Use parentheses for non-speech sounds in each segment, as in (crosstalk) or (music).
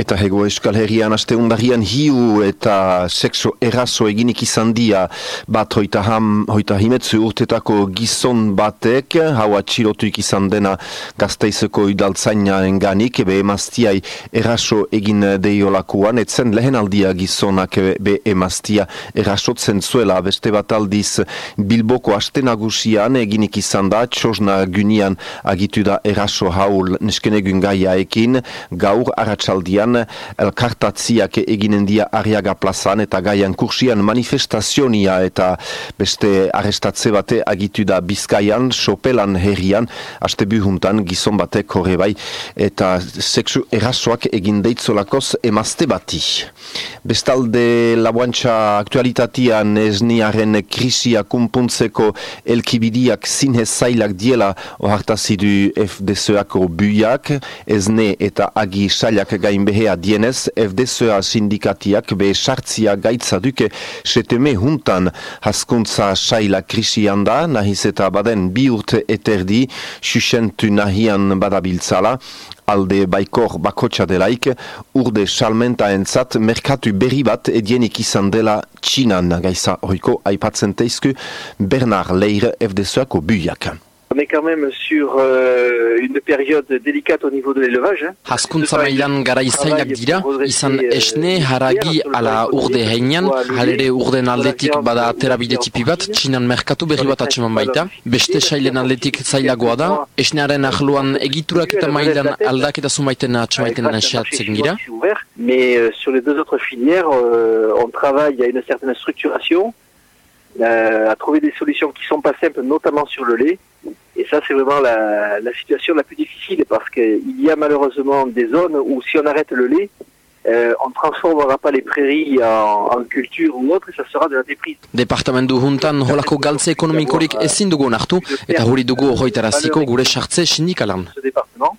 Eta hego eskal herrian aste undarian hiu eta sexo eraso eginik izan dia. Bat hoita, ham, hoita himetzu urtetako gizon batek, hau atxilotuik izan dena gazteizeko idaltzaina enganik, be emaztiai eraso egin deiolakuan, etzen lehen aldia gizonak be emaztia erasotzen zuela, beste bat aldiz bilboko aste nagusian eginik izan da, txosna gynian agitu da eraso haul neskenegun gaiaekin, gaur aratsaldian elkartatziak eginen dia Arriaga plazan eta gaian kursian manifestazionia eta beste arrestatze bate agitu da Bizkaian, Sopelan herrian, aste buhuntan gizon batek horre bai eta sexu erasoak egin deitzolakoz emazte bati. Bestalde labuantza aktualitatian esniaren krisia kumpuntzeko elkibidiak zinhez zailak diela ohartazidu FDSOako buiak, esne eta agi sailak gain behea dienez, FDSOa sindikatiak be sartzia gaitza duke seteme juntan. Haskuntza saila krisian da, nahiz eta baden bi urte eterdi, susentu nahian badabiltzala, alde baikor bakotxa delaik, urde salmenta entzat, merkatu berri bat edienik izan dela txinan, gaisa horiko aipatzen teizku, Bernard Leire FDSOako buiak. On est quand même sur euh, une période délicate au niveau de l'élevage. Haskuntza mailan gara izaiak dira, izan euh, esne haragi ala urde heinean, halere urden aldetik bada terabide tipi bat, txinan merkatu berri bat atseman baita, beste sailen aldetik zailagoa da, esnearen ahluan egiturak eta mailan aldak eta zumaiten atxemaiten nasiatzen gira. Mais euh, sur les deux autres filières, euh, on travaille à une certaine structuration, euh, à trouver des solutions qui sont pas simples, notamment sur le lait. Et ça, c'est vraiment la, la, situation la plus difficile parce qu'il y a malheureusement des zones où si on arrête le lait, euh, on ne transformera pas les prairies en, en, culture ou autre et ça sera de la déprise. Departamentu juntan holako galtze ekonomikorik ezin dugu nartu eta hori dugu hoitaraziko gure sartze sindikalan. Ce département.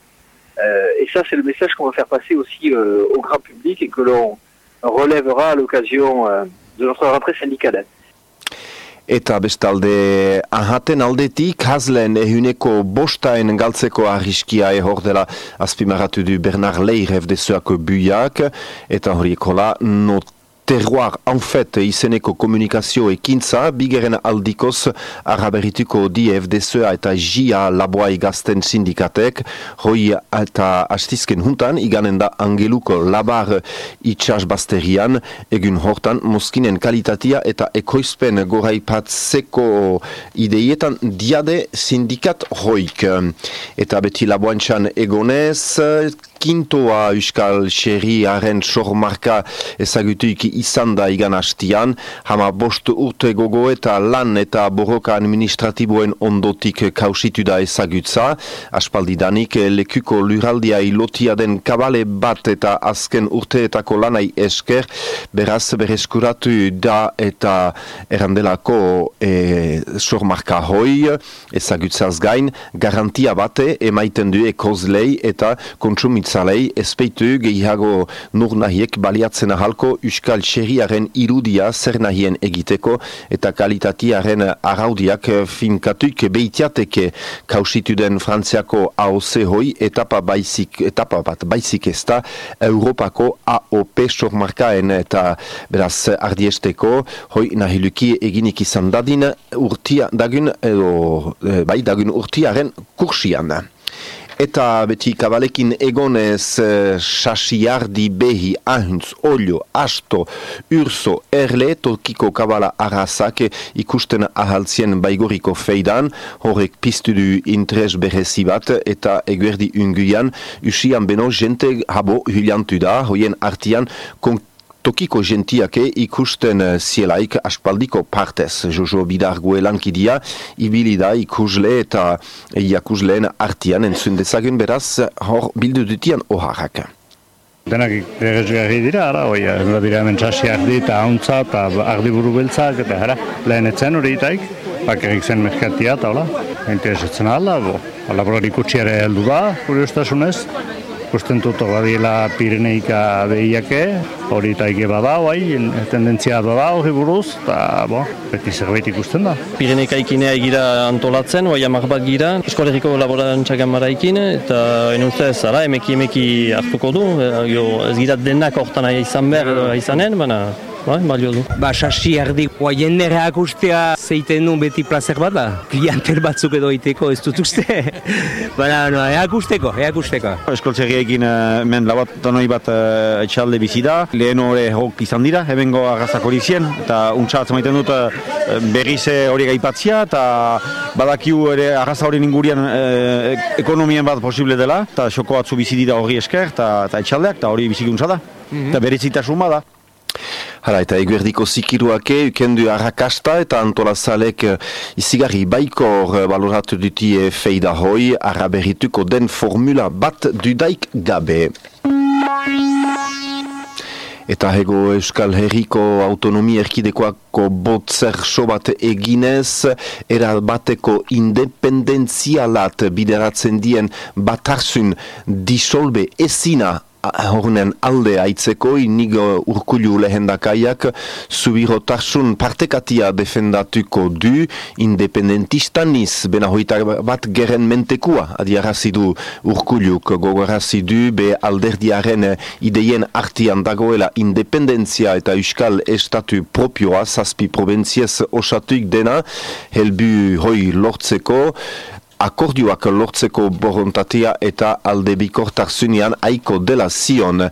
Euh, et ça, c'est le message qu'on va faire passer aussi euh, au grand public et que l'on relèvera à l'occasion euh, de notre rentrée syndicale. Eta bestalde ahaten aldetik hazlen ehuneko bostaen galtzeko arriskia ehor dela. Azpimaratu du Bernard Leir FDSOako buiak eta horiekola not terroir en fait izeneko komunikazio ekintza bigeren aldikoz araberituko di FDSA eta JIA laboa igazten sindikatek hoi eta hastizken juntan iganen da angeluko labar itxas basterian egun hortan moskinen kalitatia eta ekoizpen goraipatzeko ideietan diade sindikat hoik eta beti laboantxan egonez kintoa euskal xerriaren sormarka ezagutuik izan da igan hastian, hama bost urte gogo eta lan eta borroka administratiboen ondotik kausitu da ezagutza, aspaldidanik lekuko luraldia ilotia den kabale bat eta azken urteetako lanai esker, beraz berezkuratu da eta erandelako e, sormarka hoi, ezagutzaz gain, garantia bate emaiten du ekozlei eta kontsumitzalei espeitu gehiago nur nahiek baliatzen ahalko euskal xerriaren irudia zer nahien egiteko eta kalitatiaren araudiak finkatuik beitiateke kausitu den frantziako AOC hoi etapa, baizik, etapa bat baizik ez da Europako AOP sormarkaen eta beraz ardiesteko hoi nahiluki eginik izan dadin urtia dagun edo eh, bai dagun urtiaren kursian. Eta beti kabalekin egonez sasiardi eh, behi ahuntz, olio, asto, urso, erle, tokiko kabala arrazak ikusten ahaltzien baigoriko feidan, horrek piztu du intrez berezi bat eta eguerdi unguian, usian beno jente habo huliantu da, hoien artian tokiko gentiake ikusten eh, zielaik aspaldiko partez. Jojo Bidargue lankidia, ibili da ikusle eta iakusleen artian entzun beraz hor bildu dutian oharrak. Denak egezgarri dira, ara, oi, dira hemen txasi ardi eta hauntza eta ardi buru beltzak eta ara, lehen etzen hori itaik, bakarrik zen merkatia eta hola, interesatzen ala, bo, ala ikutsiare heldu da, kuriostasunez, Gusten dut badiela Pireneika behiake, hori eta ege bada, bai, tendentzia bada hori buruz, eta bo, beti zerbait ikusten da. Pireneika ikinea egira antolatzen, bai amak bat gira, eskoleriko laborantzak amara eta enuzte ez, ara, emeki emeki hartuko du, ez gira denak hortan izan behar izanen, baina Bai, balio du. Ba, sasi erdi, oa jendereak ustea zeiten du beti plazer bat da. Kliantel batzuk edo iteko ez dut uste. (laughs) Baina, no, eak usteko, eak usteko. Eskoltzerriekin uh, men labat tanoi bat uh, etxalde bizi da. Lehen hori hok izan dira, hebengo agazak hori zien. Eta untsatzen maiten dut uh, berriz hori gaipatzia. Eta badakiu ere agaza hori ingurian uh, ekonomien bat posible dela. Eta xoko batzu bizi dira hori esker eta etxaldeak, eta hori bizikuntza da. Mm Eta berizitasun da. Hala, eta eguerdiko zikiruake, ukendu arrakasta eta antolazalek eh, izigarri baikor eh, baloratu dutie feida hoi, araberituko den formula bat dudaik gabe. Eta hego Euskal Herriko autonomi erkidekoako botzer sobat eginez, era bateko independentzialat bideratzen dien batarzun disolbe ezina horren alde aitzeko inigo urkulu lehendakaiak zubirotarsun partekatia defendatuko du independentistaniz bena hoita bat geren mentekua adiarazidu urkuluk gogorazidu be alderdiaren ideien artian dagoela independentzia eta euskal estatu propioa zazpi proventziez osatuik dena. Helbu hoi lortzeko akordioak lortzeko borontatea eta alde bikortarzunean aiko dela zion.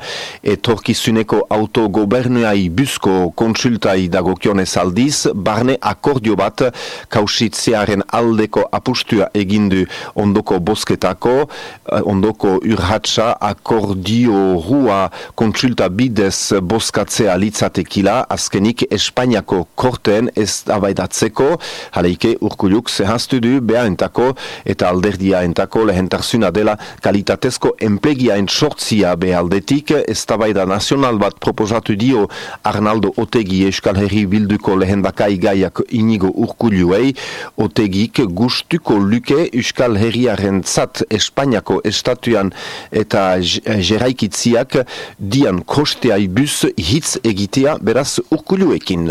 Etorkizuneko autogobernuai busko konsultai dagokionez aldiz, barne akordio bat kausitzearen aldeko apustua egindu ondoko bosketako, eh, ondoko urhatsa akordio rua konsulta bidez boskatzea litzatekila, azkenik Espainiako korten ez abaidatzeko, jaleike urkuluk zehaztu du behaentako eta alderdia entako lehentarzuna dela kalitatezko enplegiaen sortzia behaldetik, ez tabaida nazional bat proposatu dio Arnaldo Otegi Euskal Herri Bilduko lehendakai gaiak inigo urkuluei, Otegik gustuko luke Euskal Herriaren zat Espainiako estatuan eta jeraikitziak dian kosteai bus hitz egitea beraz urkuluekin.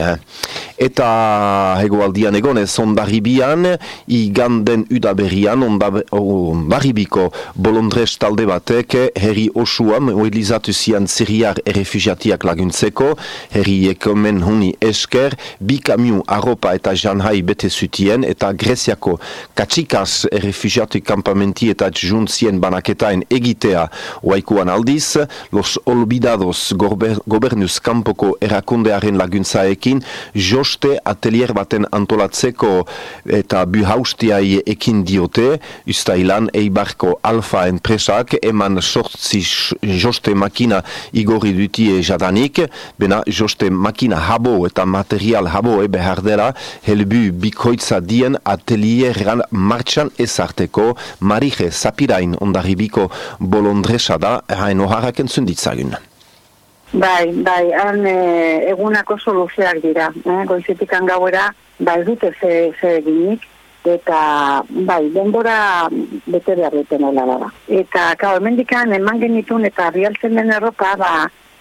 Eta hegoaldian egonez ondaribian, iganden udaberri herrian onbaribiko bolondrez talde batek herri osuan mobilizatu zian ziriar errefugiatiak laguntzeko. Herri ekomen honi esker bi kamiu arropa eta janhai bete zutien eta Greziako katsikas errefugiatu kampamenti eta juntzien banaketain egitea. Oaikuan aldiz los olbidados gobernuz kampoko erakundearen laguntzaekin joste atelier baten antolatzeko eta buhaustiai ekin dio diote, ustailan eibarko alfa enpresak eman sortzi joste makina igorri dutie jadanik, bena joste makina habo eta material habo ebe hardela, helbu bikoitza dien atelieran martxan ezarteko marije zapirain ondaribiko bolondresa da, hain oharrak entzunditzagun. Bai, bai, han e, egunako soluziak dira, eh? goizetikan gauera, bai dute ze, ze eginik, eta bai, denbora bete behar duten da. Eta, kau, emendikan, eman genitun eta bialtzen den erropa, ba,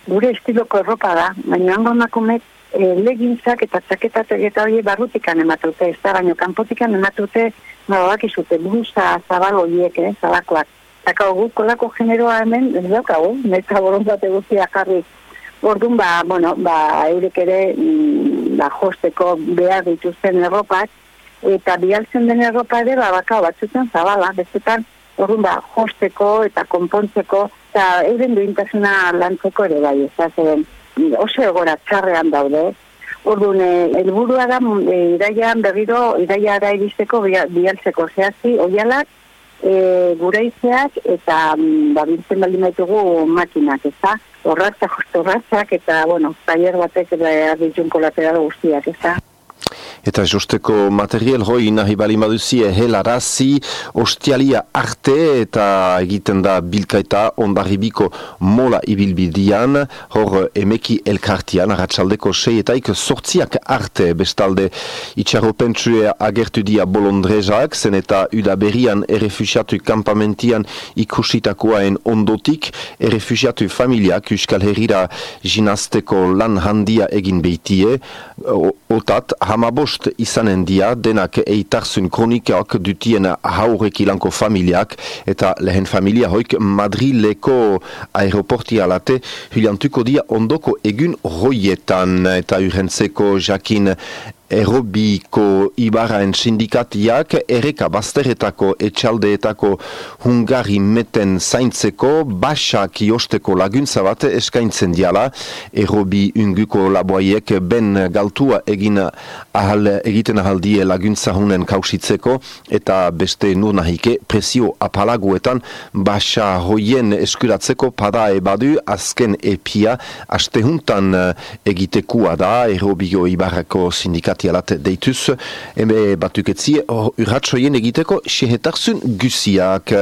gure estiloko erropa da, baina hango emakumet e, legintzak eta txaketatek eta hori barrutikan ematute, ez da, baina kanpotikan ematute, ba, bak izute, blusa, zabal horiek, eh, zabakoak. Eta, kau, gu, kolako generoa hemen, ez daukagu, neta borontzate guztia jarri. Orduan, ba, bueno, ba, eurek ere, mm, ba, josteko behar dituzten erropak, eta bialtzen den erropa ere, ba, baka batzutzen zabala, bezetan, orduan, ba, josteko eta konpontzeko, eta euren duintasuna lantzeko ere bai, ez da, oso egora txarrean daude, Orduan, eh, helburua da, e, iraian berriro, iraiara iristeko bialtzeko zehazti, oialak, e, gure izeak, eta mm, ba, biltzen baldin baitugu makinak, ez da? Horratzak, horratzak, eta, bueno, taller batek, eta erditxun kolateral guztiak, ez da? Eta josteko material hoi nahi bali maduzie helarazi, ostialia arte eta egiten da bilkaita ondarribiko mola ibilbidian, hor emeki elkartian, aratsaldeko seietaik sortziak arte bestalde itxarropentsue agertu dia bolondrezak, zen eta udaberian errefusiatu kampamentian ikusitakoaen ondotik, errefusiatu familiak Euskal Herrira jinazteko lan handia egin beitie, otat hamabost izanen dia denak eitarzun kronikaok dutien haurek ilanko familiak eta lehen familia hoik Madrileko aeroportialate hiliantuko dia ondoko egun roietan. Eta urrentzeko jakin Errobiko Ibarraen sindikatiak erreka bazteretako etxaldeetako hungari meten zaintzeko basak iosteko laguntza bat eskaintzen diala. Errobi unguko laboaiek ben galtua egin ahal, egiten ahaldie laguntza hunen kausitzeko eta beste nur nahike presio apalaguetan basa hoien eskuratzeko pada ebadu azken epia astehuntan egitekua da Errobio Ibarrako sindikatiak irratialat deituz, eme batuketzi urratsoien egiteko sehetarzun gusiak.